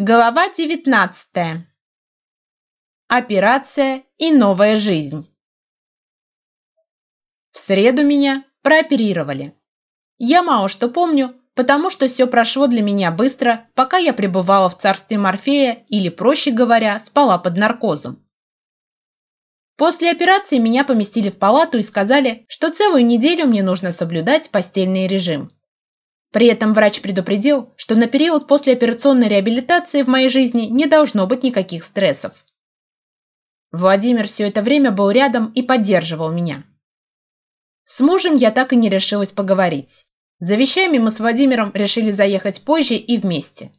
Глава 19. Операция и новая жизнь. В среду меня прооперировали. Я мало что помню, потому что все прошло для меня быстро, пока я пребывала в царстве Морфея или, проще говоря, спала под наркозом. После операции меня поместили в палату и сказали, что целую неделю мне нужно соблюдать постельный режим – при этом врач предупредил, что на период после операционной реабилитации в моей жизни не должно быть никаких стрессов. Владимир все это время был рядом и поддерживал меня. С мужем я так и не решилась поговорить. За вещами мы с Владимиром решили заехать позже и вместе.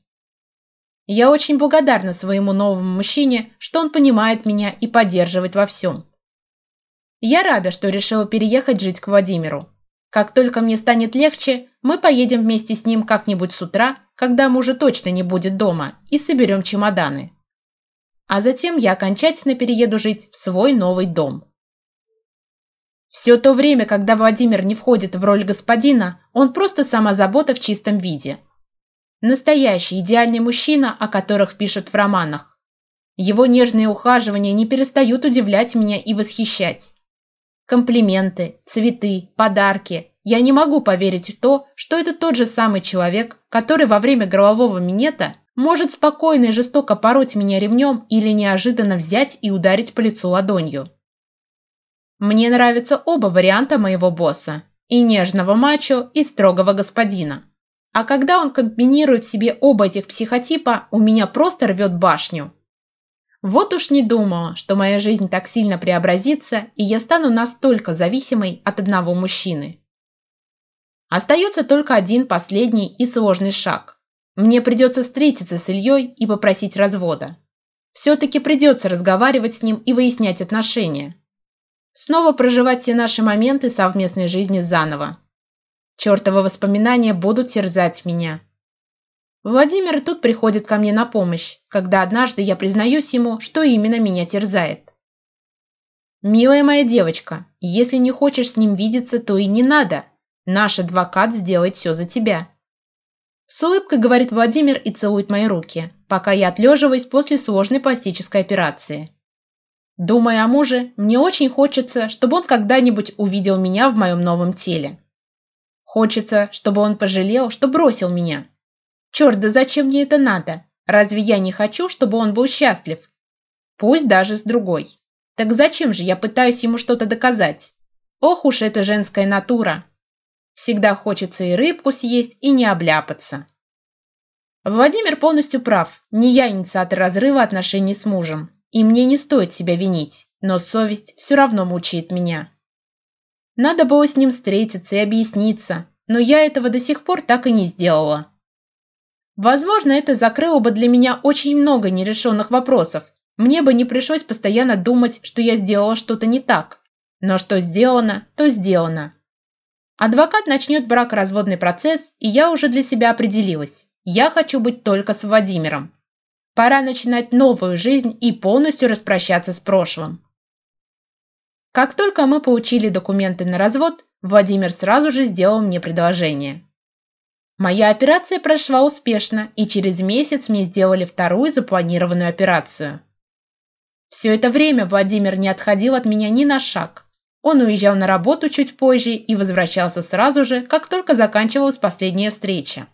Я очень благодарна своему новому мужчине, что он понимает меня и поддерживает во всем. Я рада, что решила переехать жить к Владимиру. Как только мне станет легче, мы поедем вместе с ним как-нибудь с утра, когда мужа точно не будет дома, и соберем чемоданы. А затем я окончательно перееду жить в свой новый дом. Все то время, когда Владимир не входит в роль господина, он просто самозабота в чистом виде. Настоящий идеальный мужчина, о которых пишут в романах. Его нежные ухаживания не перестают удивлять меня и восхищать. Комплименты, цветы, подарки, я не могу поверить в то, что это тот же самый человек, который во время громового минета может спокойно и жестоко пороть меня ремнем или неожиданно взять и ударить по лицу ладонью. Мне нравятся оба варианта моего босса – и нежного мачо, и строгого господина. А когда он комбинирует в себе оба этих психотипа, у меня просто рвет башню. Вот уж не думала, что моя жизнь так сильно преобразится, и я стану настолько зависимой от одного мужчины. Остается только один последний и сложный шаг. Мне придется встретиться с Ильей и попросить развода. Все-таки придется разговаривать с ним и выяснять отношения. Снова проживать все наши моменты совместной жизни заново. Чертовы воспоминания будут терзать меня. Владимир тут приходит ко мне на помощь, когда однажды я признаюсь ему, что именно меня терзает. «Милая моя девочка, если не хочешь с ним видеться, то и не надо», Наш адвокат сделает все за тебя». С улыбкой говорит Владимир и целует мои руки, пока я отлеживаюсь после сложной пластической операции. Думая о муже, мне очень хочется, чтобы он когда-нибудь увидел меня в моем новом теле. Хочется, чтобы он пожалел, что бросил меня. Черт, да зачем мне это надо? Разве я не хочу, чтобы он был счастлив? Пусть даже с другой. Так зачем же я пытаюсь ему что-то доказать? Ох уж эта женская натура! Всегда хочется и рыбку съесть, и не обляпаться. Владимир полностью прав. Не я инициатор разрыва отношений с мужем. И мне не стоит себя винить, но совесть все равно мучает меня. Надо было с ним встретиться и объясниться, но я этого до сих пор так и не сделала. Возможно, это закрыло бы для меня очень много нерешенных вопросов. Мне бы не пришлось постоянно думать, что я сделала что-то не так. Но что сделано, то сделано. Адвокат начнет брак-разводный процесс, и я уже для себя определилась. Я хочу быть только с Владимиром. Пора начинать новую жизнь и полностью распрощаться с прошлым. Как только мы получили документы на развод, Владимир сразу же сделал мне предложение. Моя операция прошла успешно, и через месяц мне сделали вторую запланированную операцию. Все это время Владимир не отходил от меня ни на шаг – он уезжал на работу чуть позже и возвращался сразу же, как только заканчивалась последняя встреча.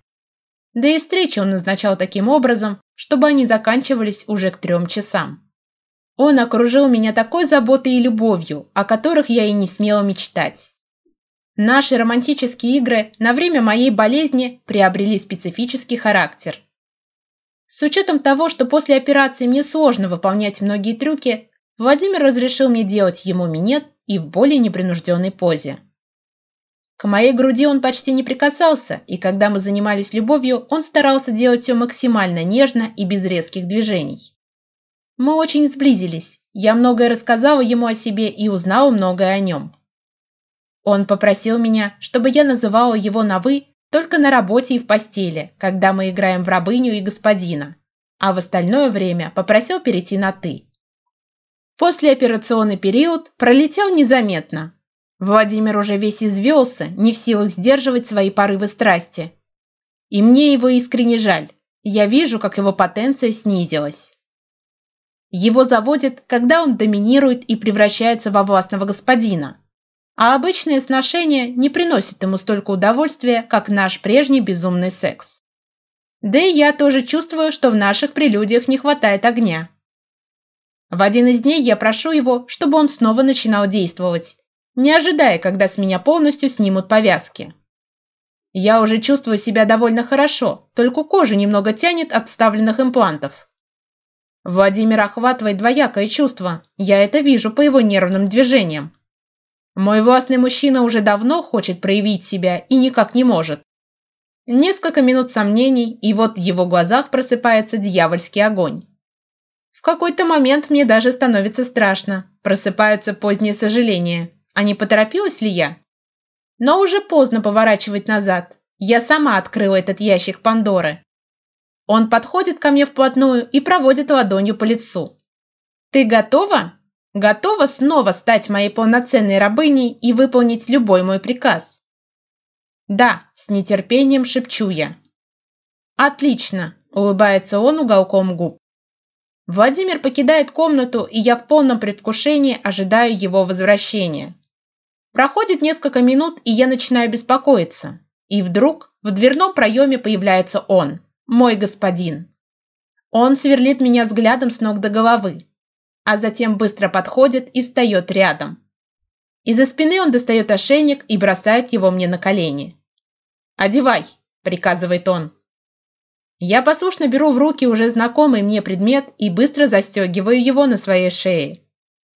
Да и встречи он назначал таким образом, чтобы они заканчивались уже к трем часам. Он окружил меня такой заботой и любовью, о которых я и не смела мечтать. Наши романтические игры на время моей болезни приобрели специфический характер. С учетом того, что после операции мне сложно выполнять многие трюки, Владимир разрешил мне делать ему минет и в более непринужденной позе. К моей груди он почти не прикасался, и когда мы занимались любовью, он старался делать ее максимально нежно и без резких движений. Мы очень сблизились, я многое рассказала ему о себе и узнала многое о нем. Он попросил меня, чтобы я называла его на «вы» только на работе и в постели, когда мы играем в рабыню и господина, а в остальное время попросил перейти на «ты». Послеоперационный период пролетел незаметно. Владимир уже весь извелся, не в силах сдерживать свои порывы страсти. И мне его искренне жаль. Я вижу, как его потенция снизилась. Его заводит, когда он доминирует и превращается во властного господина. А обычные сношения не приносят ему столько удовольствия, как наш прежний безумный секс. Да и я тоже чувствую, что в наших прелюдиях не хватает огня. В один из дней я прошу его, чтобы он снова начинал действовать, не ожидая, когда с меня полностью снимут повязки. Я уже чувствую себя довольно хорошо, только кожу немного тянет от вставленных имплантов. Владимир охватывает двоякое чувство, я это вижу по его нервным движениям. Мой властный мужчина уже давно хочет проявить себя и никак не может. Несколько минут сомнений, и вот в его глазах просыпается дьявольский огонь какой-то момент мне даже становится страшно. Просыпаются поздние сожаления. А не поторопилась ли я? Но уже поздно поворачивать назад. Я сама открыла этот ящик Пандоры. Он подходит ко мне вплотную и проводит ладонью по лицу. «Ты готова?» «Готова снова стать моей полноценной рабыней и выполнить любой мой приказ?» «Да», – с нетерпением шепчу я. «Отлично», – улыбается он уголком губ. Владимир покидает комнату, и я в полном предвкушении ожидаю его возвращения. Проходит несколько минут, и я начинаю беспокоиться. И вдруг в дверном проеме появляется он, мой господин. Он сверлит меня взглядом с ног до головы, а затем быстро подходит и встает рядом. Из-за спины он достает ошейник и бросает его мне на колени. «Одевай», – приказывает он. Я послушно беру в руки уже знакомый мне предмет и быстро застегиваю его на своей шее.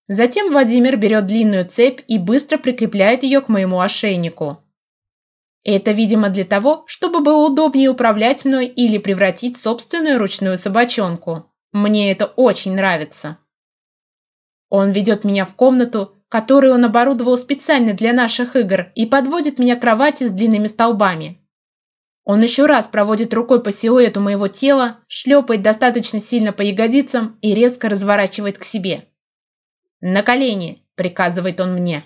Затем Владимир берет длинную цепь и быстро прикрепляет ее к моему ошейнику. Это, видимо, для того, чтобы было удобнее управлять мной или превратить собственную ручную собачонку. Мне это очень нравится. Он ведет меня в комнату, которую он оборудовал специально для наших игр, и подводит меня к кровати с длинными столбами. Он еще раз проводит рукой по силуэту моего тела, шлепает достаточно сильно по ягодицам и резко разворачивает к себе. «На колени!» – приказывает он мне.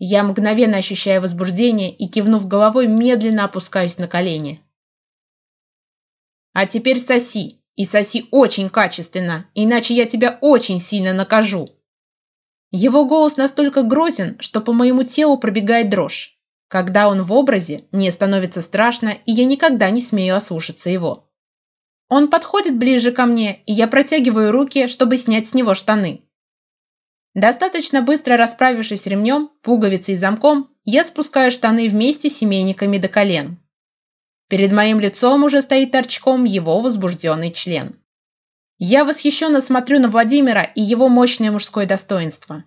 Я мгновенно ощущаю возбуждение и, кивнув головой, медленно опускаюсь на колени. «А теперь соси, и соси очень качественно, иначе я тебя очень сильно накажу!» Его голос настолько грозен, что по моему телу пробегает дрожь. Когда он в образе, мне становится страшно, и я никогда не смею ослушаться его. Он подходит ближе ко мне, и я протягиваю руки, чтобы снять с него штаны. Достаточно быстро расправившись ремнем, пуговицей и замком, я спускаю штаны вместе с семейниками до колен. Перед моим лицом уже стоит торчком его возбужденный член. Я восхищенно смотрю на Владимира и его мощное мужское достоинство.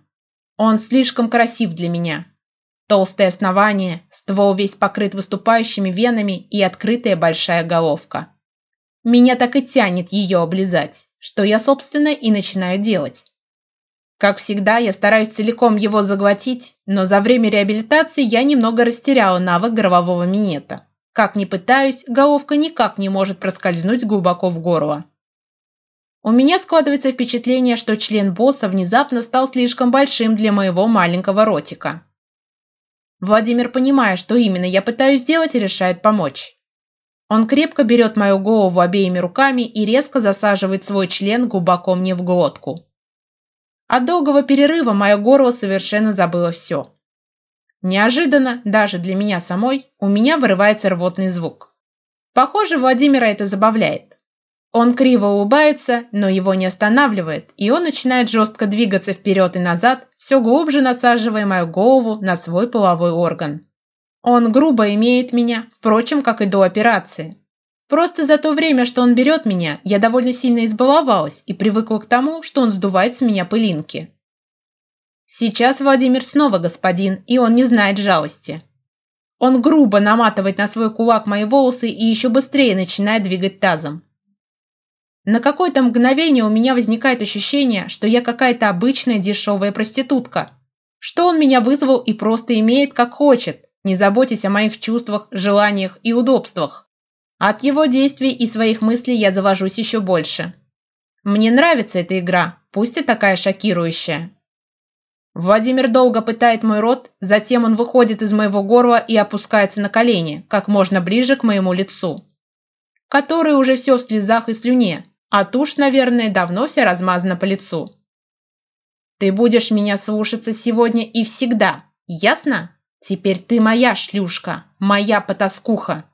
Он слишком красив для меня толстое основание, ствол весь покрыт выступающими венами и открытая большая головка. Меня так и тянет ее облизать, что я, собственно, и начинаю делать. Как всегда, я стараюсь целиком его заглотить, но за время реабилитации я немного растеряла навык горлового минета. Как ни пытаюсь, головка никак не может проскользнуть глубоко в горло. У меня складывается впечатление, что член босса внезапно стал слишком большим для моего маленького ротика. Владимир понимая, что именно я пытаюсь сделать, решает помочь. Он крепко берет мою голову обеими руками и резко засаживает свой член глубоко мне в глотку. От долгого перерыва мое горло совершенно забыло все. Неожиданно, даже для меня самой, у меня вырывается рвотный звук. Похоже, Владимира это забавляет. Он криво улыбается, но его не останавливает, и он начинает жестко двигаться вперед и назад, все глубже насаживая мою голову на свой половой орган. Он грубо имеет меня, впрочем, как и до операции. Просто за то время, что он берет меня, я довольно сильно избаловалась и привыкла к тому, что он сдувает с меня пылинки. Сейчас Владимир снова господин, и он не знает жалости. Он грубо наматывает на свой кулак мои волосы и еще быстрее начинает двигать тазом. На какое-то мгновение у меня возникает ощущение, что я какая-то обычная дешевая проститутка. Что он меня вызвал и просто имеет как хочет, не заботясь о моих чувствах, желаниях и удобствах. От его действий и своих мыслей я завожусь еще больше. Мне нравится эта игра, пусть и такая шокирующая. Владимир долго пытает мой рот, затем он выходит из моего горла и опускается на колени, как можно ближе к моему лицу, которое уже все в слезах и слюне, а тушь, наверное, давно вся размазана по лицу. Ты будешь меня слушаться сегодня и всегда, ясно? Теперь ты моя шлюшка, моя потаскуха.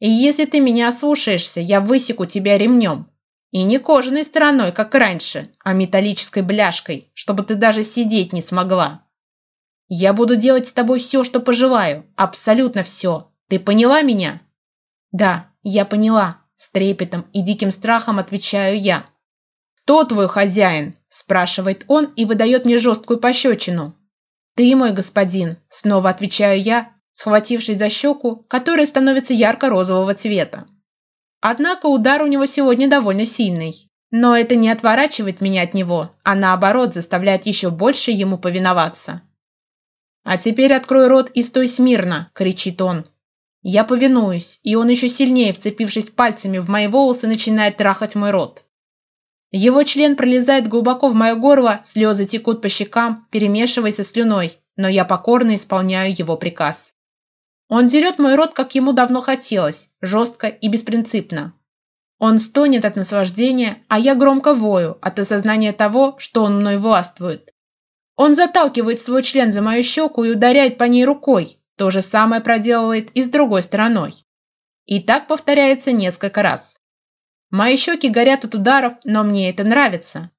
И если ты меня слушаешься, я высеку тебя ремнем. И не кожаной стороной, как раньше, а металлической бляшкой, чтобы ты даже сидеть не смогла. Я буду делать с тобой все, что пожелаю, абсолютно все. Ты поняла меня? Да, я поняла, с трепетом и диким страхом отвечаю я. «Кто твой хозяин?» – спрашивает он и выдает мне жесткую пощечину. «Ты мой господин», – снова отвечаю я, схватившись за щеку, которая становится ярко-розового цвета. Однако удар у него сегодня довольно сильный. Но это не отворачивает меня от него, а наоборот заставляет еще больше ему повиноваться. «А теперь открой рот и стой смирно!» – кричит он. Я повинуюсь, и он еще сильнее, вцепившись пальцами в мои волосы, начинает трахать мой рот. Его член пролезает глубоко в мое горло, слезы текут по щекам, перемешиваясь со слюной, но я покорно исполняю его приказ. Он дерет мой рот, как ему давно хотелось, жестко и беспринципно. Он стонет от наслаждения, а я громко вою от осознания того, что он мной властвует. Он заталкивает свой член за мою щеку и ударяет по ней рукой, то же самое проделывает и с другой стороной. И так повторяется несколько раз. Мои щеки горят от ударов, но мне это нравится.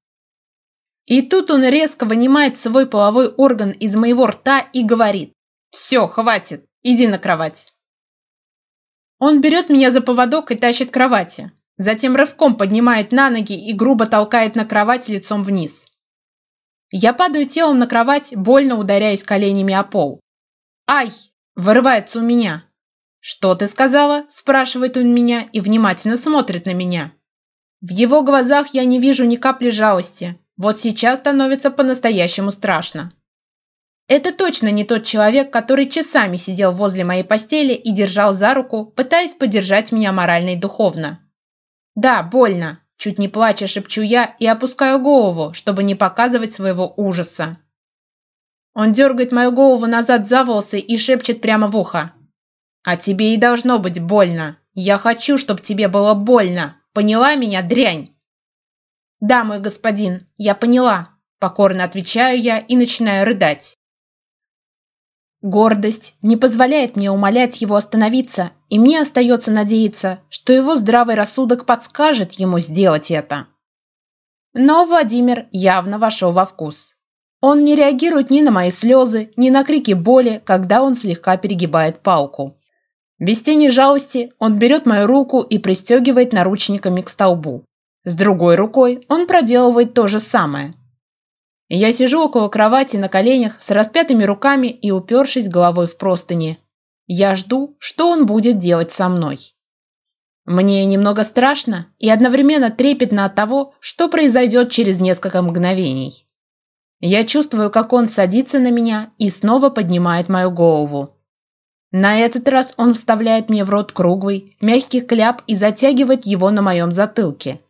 И тут он резко вынимает свой половой орган из моего рта и говорит «Все, хватит, иди на кровать». Он берет меня за поводок и тащит к кровати. Затем рывком поднимает на ноги и грубо толкает на кровать лицом вниз. Я падаю телом на кровать, больно ударяясь коленями о пол. «Ай!» – вырывается у меня. «Что ты сказала?» – спрашивает он меня и внимательно смотрит на меня. В его глазах я не вижу ни капли жалости. Вот сейчас становится по-настоящему страшно. Это точно не тот человек, который часами сидел возле моей постели и держал за руку, пытаясь поддержать меня морально и духовно. «Да, больно», – чуть не плача шепчу я и опускаю голову, чтобы не показывать своего ужаса. Он дергает мою голову назад за волосы и шепчет прямо в ухо. «А тебе и должно быть больно. Я хочу, чтобы тебе было больно. Поняла меня, дрянь?» «Да, мой господин, я поняла», – покорно отвечаю я и начинаю рыдать. Гордость не позволяет мне умолять его остановиться, и мне остается надеяться, что его здравый рассудок подскажет ему сделать это. Но Владимир явно вошел во вкус. Он не реагирует ни на мои слезы, ни на крики боли, когда он слегка перегибает палку. Без тени жалости он берет мою руку и пристегивает наручниками к столбу. С другой рукой он проделывает то же самое. Я сижу около кровати на коленях с распятыми руками и упершись головой в простыни. Я жду, что он будет делать со мной. Мне немного страшно и одновременно трепетно от того, что произойдет через несколько мгновений. Я чувствую, как он садится на меня и снова поднимает мою голову. На этот раз он вставляет мне в рот круглый, мягкий кляп и затягивает его на моем затылке.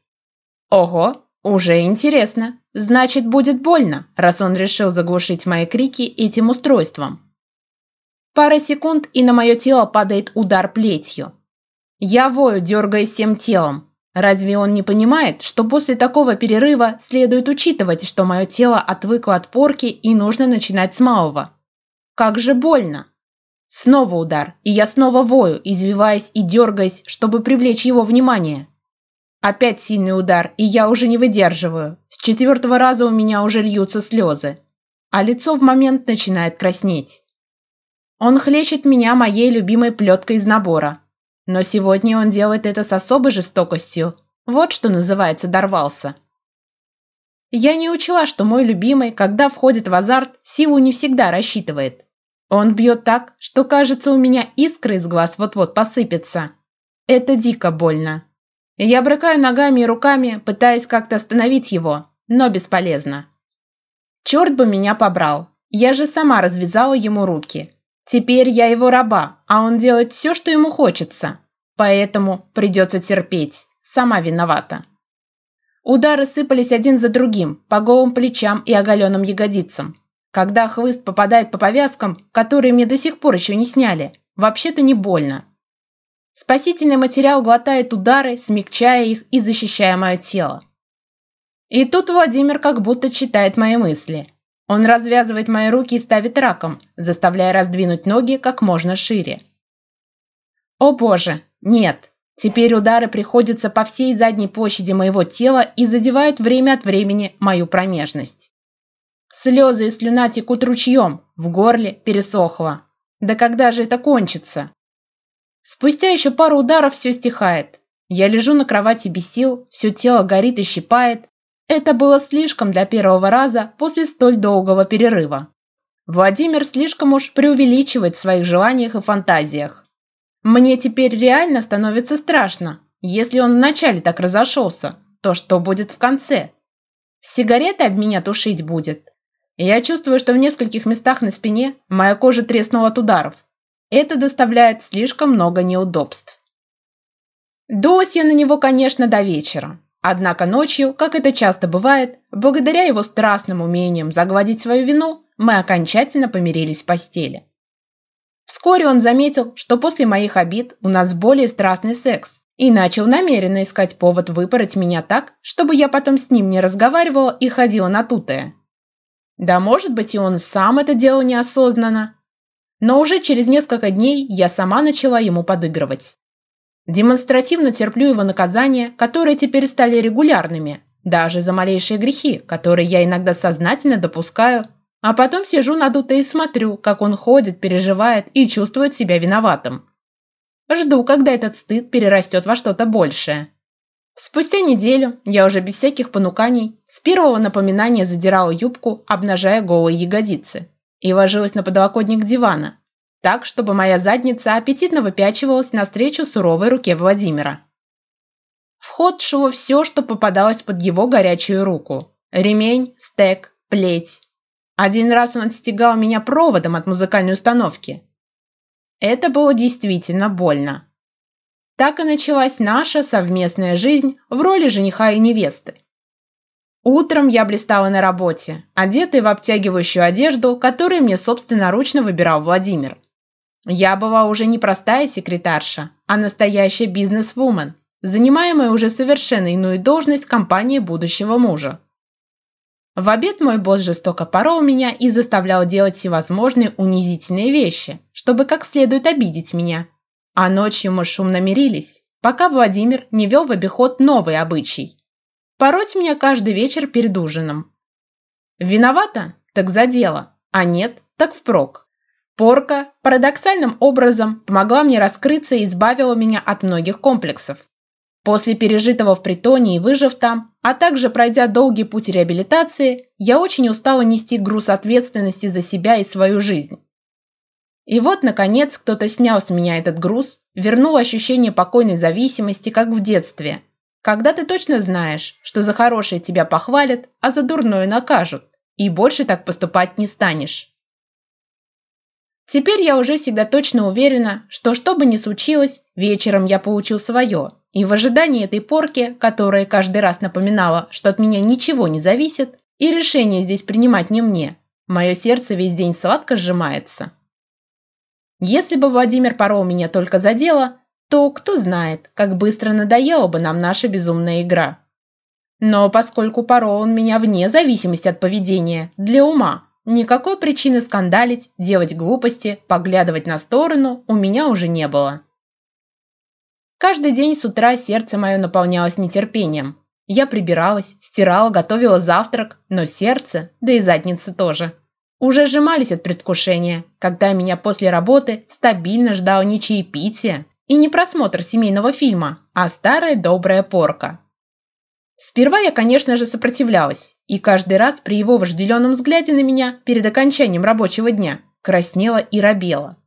Ого, уже интересно. Значит, будет больно, раз он решил заглушить мои крики этим устройством. Пара секунд, и на мое тело падает удар плетью. Я вою, дергаясь всем телом. Разве он не понимает, что после такого перерыва следует учитывать, что мое тело отвыкло от порки и нужно начинать с малого? Как же больно! Снова удар, и я снова вою, извиваясь и дергаясь, чтобы привлечь его внимание. Опять сильный удар, и я уже не выдерживаю. С четвертого раза у меня уже льются слезы. А лицо в момент начинает краснеть. Он хлещет меня моей любимой плеткой из набора, но сегодня он делает это с особой жестокостью. Вот что называется «дорвался». Я не учла, что мой любимый, когда входит в азарт, силу не всегда рассчитывает. Он бьет так, что, кажется, у меня искры из глаз вот-вот посыпятся. Это дико больно. Я брыкаю ногами и руками, пытаясь как-то остановить его, но бесполезно. Черт бы меня побрал. Я же сама развязала ему руки. Теперь я его раба, а он делает все, что ему хочется. Поэтому придется терпеть. Сама виновата. Удары сыпались один за другим, по голым плечам и оголенным ягодицам. Когда хлыст попадает по повязкам, которые мне до сих пор еще не сняли, вообще-то не больно. Спасительный материал глотает удары, смягчая их и защищая мое тело. И тут Владимир как будто читает мои мысли – он развязывает мои руки и ставит раком, заставляя раздвинуть ноги как можно шире. О боже, нет! Теперь удары приходятся по всей задней площади моего тела и задевают время от времени мою промежность. Слезы и слюна текут ручьем, в горле пересохло. Да когда же это кончится? Спустя еще пару ударов все стихает. Я лежу на кровати без сил, все тело горит и щипает, это было слишком для первого раза после столь долгого перерыва. Владимир слишком уж преувеличивает в своих желаниях и фантазиях. Мне теперь реально становится страшно. Если он вначале так разошелся, то что будет в конце? Сигареты об меня тушить будет. Я чувствую, что в нескольких местах на спине моя кожа треснула от ударов. Это доставляет слишком много неудобств. Дулась я на него, конечно, до вечера. Однако ночью, как это часто бывает, благодаря его страстным умениям загладить свою вину, мы окончательно помирились в постели. Вскоре он заметил, что после моих обид у нас более страстный секс, и начал намеренно искать повод выпороть меня так, чтобы я потом с ним не разговаривала и ходила натутая. Да может быть и он сам это делал неосознанно. Но уже через несколько дней я сама начала ему подыгрывать демонстративно терплю его наказания, которые теперь стали регулярными, даже за малейшие грехи, которые я иногда сознательно допускаю, а потом сижу надуто и смотрю, как он ходит, переживает и чувствует себя виноватым. Жду, когда этот стыд перерастет во что-то большее. Спустя неделю я уже без всяких понуканий с первого напоминания задирала юбку, обнажая голые ягодицы, и ложилась на подлокотник дивана, так, чтобы моя задница аппетитно выпячивалась навстречу суровой руке Владимира. В шло все, что попадалось под его горячую руку. Ремень, стек, плеть. Один раз он отстегал меня проводом от музыкальной установки. Это было действительно больно. Так и началась наша совместная жизнь в роли жениха и невесты. Утром я блистала на работе, одетая в обтягивающую одежду, которую мне собственноручно выбирал Владимир. Я была уже не простая секретарша, а настоящая бизнес-вумен, занимаемая уже совершенно иную должность компании будущего мужа. В обед мой босс жестоко порол меня и заставлял делать всевозможные унизительные вещи, чтобы как следует обидеть меня. А ночью мы шумно мирились, пока Владимир не вел в обиход новый обычай. Пороть меня каждый вечер перед ужином. Виновата? Так за дело. А нет, так впрок. Порка парадоксальным образом помогла мне раскрыться и избавила меня от многих комплексов. После пережитого в притоне и выжив там, а также пройдя долгий путь реабилитации, я очень устала нести груз ответственности за себя и свою жизнь. И вот, наконец, кто-то снял с меня этот груз, вернул ощущение покойной зависимости, как в детстве, когда ты точно знаешь, что за хорошее тебя похвалят, а за дурное накажут, и больше так поступать не станешь. Теперь я уже всегда точно уверена, что что бы ни случилось, вечером я получил свое. И в ожидании этой порки, которая каждый раз напоминала, что от меня ничего не зависит, и решение здесь принимать не мне, мое сердце весь день сладко сжимается. Если бы Владимир порол меня только за дело, то кто знает, как быстро надоела бы нам наша безумная игра. Но поскольку порол он меня вне зависимости от поведения, для ума, Никакой причины скандалить, делать глупости, поглядывать на сторону у меня уже не было. Каждый день с утра сердце мое наполнялось нетерпением. Я прибиралась, стирала, готовила завтрак, но сердце, да и задницы тоже. Уже сжимались от предвкушения, когда меня после работы стабильно ждал не чаепитие и не просмотр семейного фильма, а старая добрая порка. Сперва я, конечно же, сопротивлялась, и каждый раз при его вожделенном взгляде на меня перед окончанием рабочего дня краснела и робела.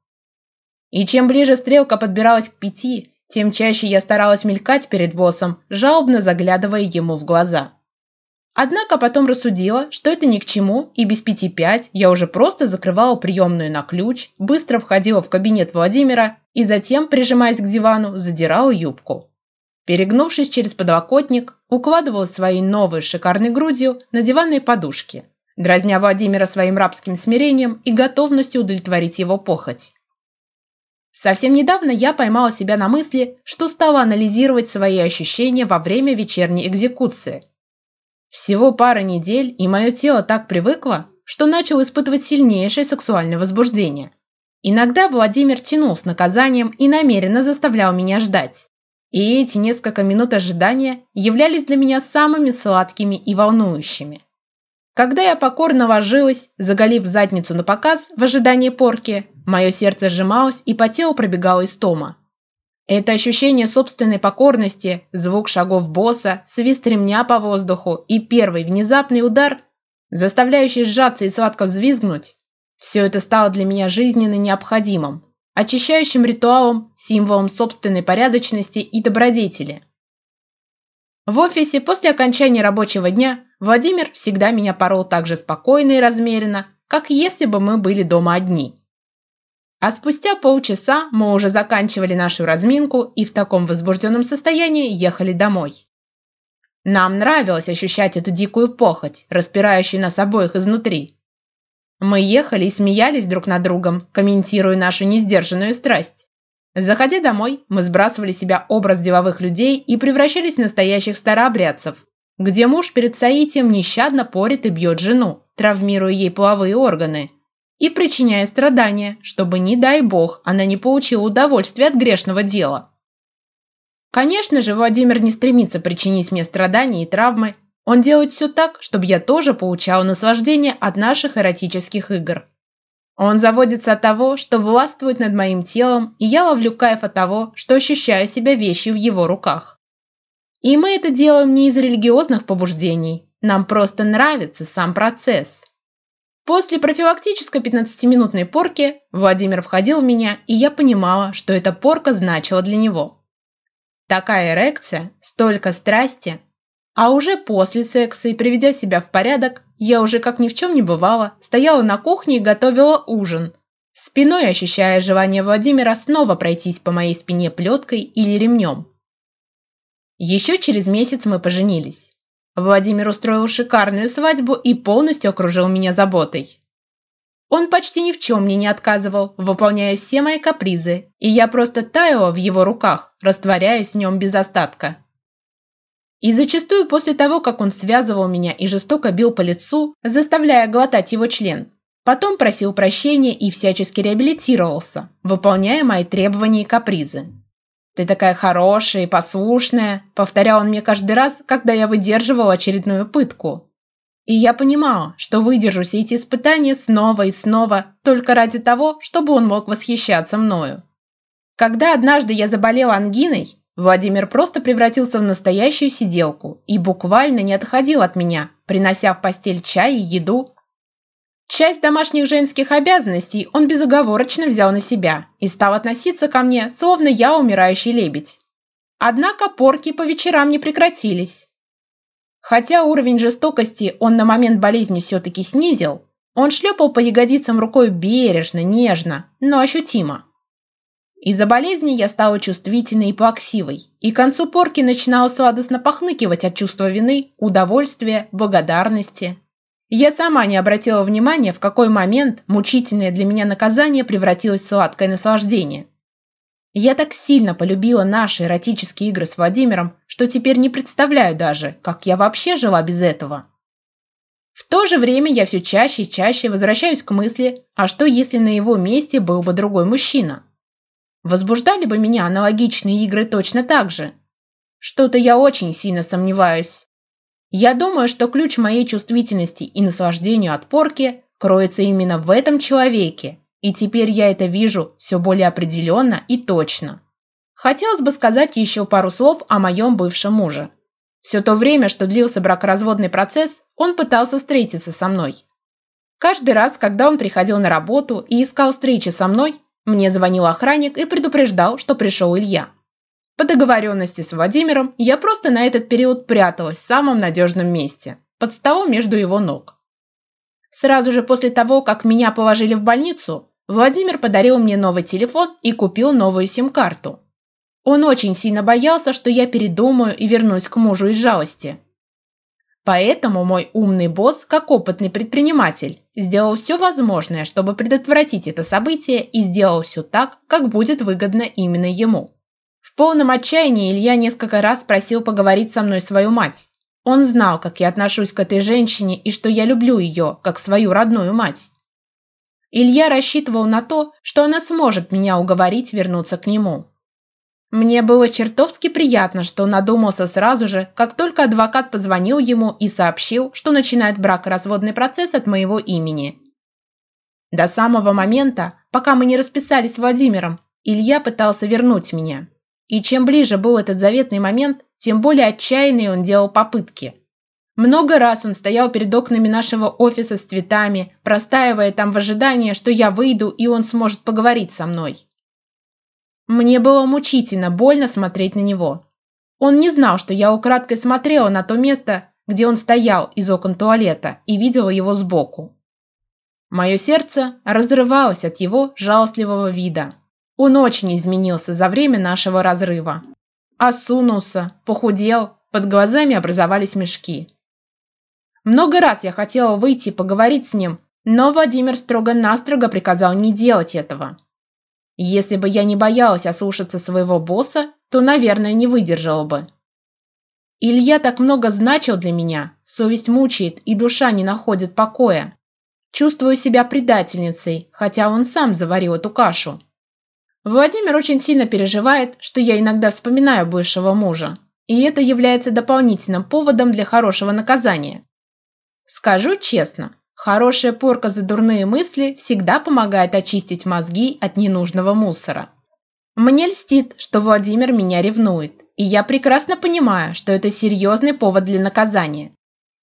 И чем ближе стрелка подбиралась к пяти, тем чаще я старалась мелькать перед боссом, жалобно заглядывая ему в глаза. Однако потом рассудила, что это ни к чему, и без пяти пять я уже просто закрывала приемную на ключ, быстро входила в кабинет Владимира и затем, прижимаясь к дивану, задирала юбку. Перегнувшись через подлокотник, укладывал свои новые шикарной грудью на диванные подушки, дразня Владимира своим рабским смирением и готовностью удовлетворить его похоть. Совсем недавно я поймала себя на мысли, что стала анализировать свои ощущения во время вечерней экзекуции. Всего пара недель, и мое тело так привыкло, что начал испытывать сильнейшее сексуальное возбуждение. Иногда Владимир тянул с наказанием и намеренно заставлял меня ждать. И эти несколько минут ожидания являлись для меня самыми сладкими и волнующими. Когда я покорно ложилась, заголив задницу на показ в ожидании порки, мое сердце сжималось и по телу из истома. Это ощущение собственной покорности, звук шагов босса, свист ремня по воздуху и первый внезапный удар, заставляющий сжаться и сладко взвизгнуть, все это стало для меня жизненно необходимым, очищающим ритуалом, символом собственной порядочности и добродетели. В офисе после окончания рабочего дня Владимир всегда меня порол так же спокойно и размеренно, как если бы мы были дома одни. А спустя полчаса мы уже заканчивали нашу разминку и в таком возбужденном состоянии ехали домой. Нам нравилось ощущать эту дикую похоть, распирающую нас обоих изнутри. Мы ехали и смеялись друг над другом, комментируя нашу несдержанную страсть. Заходя домой, мы сбрасывали себя образ деловых людей и превращались в настоящих старообрядцев, где муж перед саитием нещадно порит и бьет жену, травмируя ей половые органы, и причиняя страдания, чтобы, не дай бог, она не получила удовольствия от грешного дела. Конечно же, Владимир не стремится причинить мне страдания и травмы, он делает все так, чтобы я тоже получал наслаждение от наших эротических игр. Он заводится от того, что властвует над моим телом, и я ловлю кайф от того, что ощущаю себя вещью в его руках. И мы это делаем не из религиозных побуждений, нам просто нравится сам процесс. После профилактической 15-минутной порки Владимир входил в меня, и я понимала, что эта порка значила для него. Такая эрекция, столько страсти, а уже после секса и приведя себя в порядок, я уже как ни в чем не бывало, стояла на кухне и готовила ужин, спиной ощущая желание Владимира снова пройтись по моей спине плеткой или ремнем. Еще через месяц мы поженились. Владимир устроил шикарную свадьбу и полностью окружил меня заботой. Он почти ни в чем мне не отказывал, выполняя все мои капризы, и я просто таяла в его руках, растворяясь в нем без остатка. И зачастую после того, как он связывал меня и жестоко бил по лицу, заставляя глотать его член, Потом просил прощения и всячески реабилитировался, выполняя мои требования и капризы. «Ты такая хорошая и послушная», – повторял он мне каждый раз, когда я выдерживал очередную пытку. И я понимала, что выдержу все эти испытания снова и снова, только ради того, чтобы он мог восхищаться мною. Когда однажды я заболела ангиной, Владимир просто превратился в настоящую сиделку и буквально не отходил от меня, принося в постель чай и еду. Часть домашних женских обязанностей он безоговорочно взял на себя и стал относиться ко мне, словно я умирающий лебедь. Однако порки по вечерам не прекратились. Хотя уровень жестокости он на момент болезни все-таки снизил, он шлепал по ягодицам рукой бережно, нежно, но ощутимо. Из-за болезни я стала чувствительной и плаксивой, и к концу порки начинала сладостно похныкивать от чувства вины, удовольствия, благодарности. Я сама не обратила внимания, в какой момент мучительное для меня наказание превратилось в сладкое наслаждение. Я так сильно полюбила наши эротические игры с Владимиром, что теперь не представляю даже, как я вообще жила без этого. В то же время я все чаще и чаще возвращаюсь к мысли, а что если на его месте был бы другой мужчина? возбуждали бы меня аналогичные игры точно так же. Что-то я очень сильно сомневаюсь. Я думаю, что ключ моей чувствительности и наслаждению от порки кроется именно в этом человеке, и теперь я это вижу все более определенно и точно. Хотелось бы сказать еще пару слов о моем бывшем муже. Все то время, что длился бракоразводный процесс, он пытался встретиться со мной. Каждый раз, когда он приходил на работу и искал встречи со мной, мне звонил охранник и предупреждал, что пришел Илья. По договоренности с Владимиром я просто на этот период пряталась в самом надежном месте, под столом между его ног. Сразу же после того, как меня положили в больницу, Владимир подарил мне новый телефон и купил новую сим-карту. Он очень сильно боялся, что я передумаю и вернусь к мужу из жалости. Поэтому мой умный босс, как опытный предприниматель, сделал все возможное, чтобы предотвратить это событие и сделал все так, как будет выгодно именно ему. В полном отчаянии Илья несколько раз просил поговорить со мной свою мать. Он знал, как я отношусь к этой женщине и что я люблю ее, как свою родную мать. Илья рассчитывал на то, что она сможет меня уговорить вернуться к нему. Мне было чертовски приятно, что он надумался сразу же, как только адвокат позвонил ему и сообщил, что начинает бракоразводный процесс от моего имени. До самого момента, пока мы не расписались с Владимиром, Илья пытался вернуть меня. И чем ближе был этот заветный момент, тем более отчаянный он делал попытки. Много раз он стоял перед окнами нашего офиса с цветами, простаивая там в ожидании, что я выйду и он сможет поговорить со мной. Мне было мучительно больно смотреть на него. Он не знал, что я украдкой смотрела на то место, где он стоял из окон туалета и видела его сбоку. Мое сердце разрывалось от его жалостливого вида. Он очень изменился за время нашего разрыва. Осунулся, похудел, под глазами образовались мешки. Много раз я хотела выйти поговорить с ним, но Владимир строго-настрого приказал не делать этого. Если бы я не боялась ослушаться своего босса, то, наверное, не выдержала бы. Илья так много значил для меня, совесть мучает и душа не находит покоя. Чувствую себя предательницей, хотя он сам заварил эту кашу. Владимир очень сильно переживает, что я иногда вспоминаю бывшего мужа, и это является дополнительным поводом для хорошего наказания. Скажу честно, Хорошая порка за дурные мысли всегда помогает очистить мозги от ненужного мусора. Мне льстит, что Владимир меня ревнует, и я прекрасно понимаю, что это серьезный повод для наказания.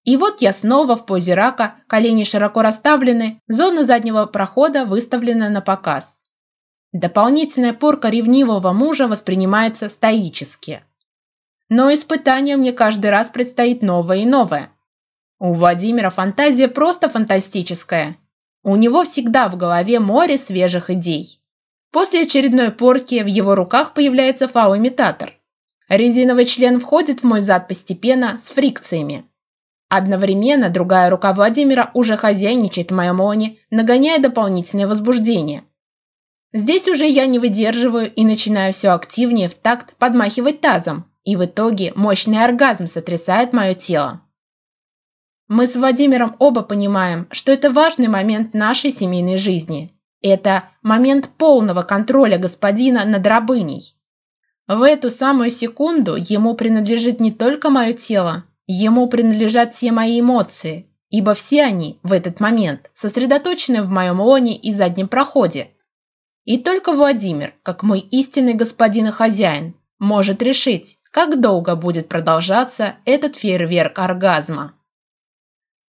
И вот я снова в позе рака, колени широко расставлены, зона заднего прохода выставлена на показ. Дополнительная порка ревнивого мужа воспринимается стоически. Но испытание мне каждый раз предстоит новое и новое – у Владимира фантазия просто фантастическая. У него всегда в голове море свежих идей. После очередной порки в его руках появляется фау-имитатор. Резиновый член входит в мой зад постепенно с фрикциями. Одновременно другая рука Владимира уже хозяйничает в моем лоне, нагоняя дополнительное возбуждение. Здесь уже я не выдерживаю и начинаю все активнее в такт подмахивать тазом, и в итоге мощный оргазм сотрясает мое тело. Мы с Владимиром оба понимаем, что это важный момент нашей семейной жизни. Это момент полного контроля господина над рабыней. В эту самую секунду ему принадлежит не только мое тело, ему принадлежат все мои эмоции, ибо все они в этот момент сосредоточены в моем лоне и заднем проходе. И только Владимир, как мой истинный господин и хозяин, может решить, как долго будет продолжаться этот фейерверк оргазма.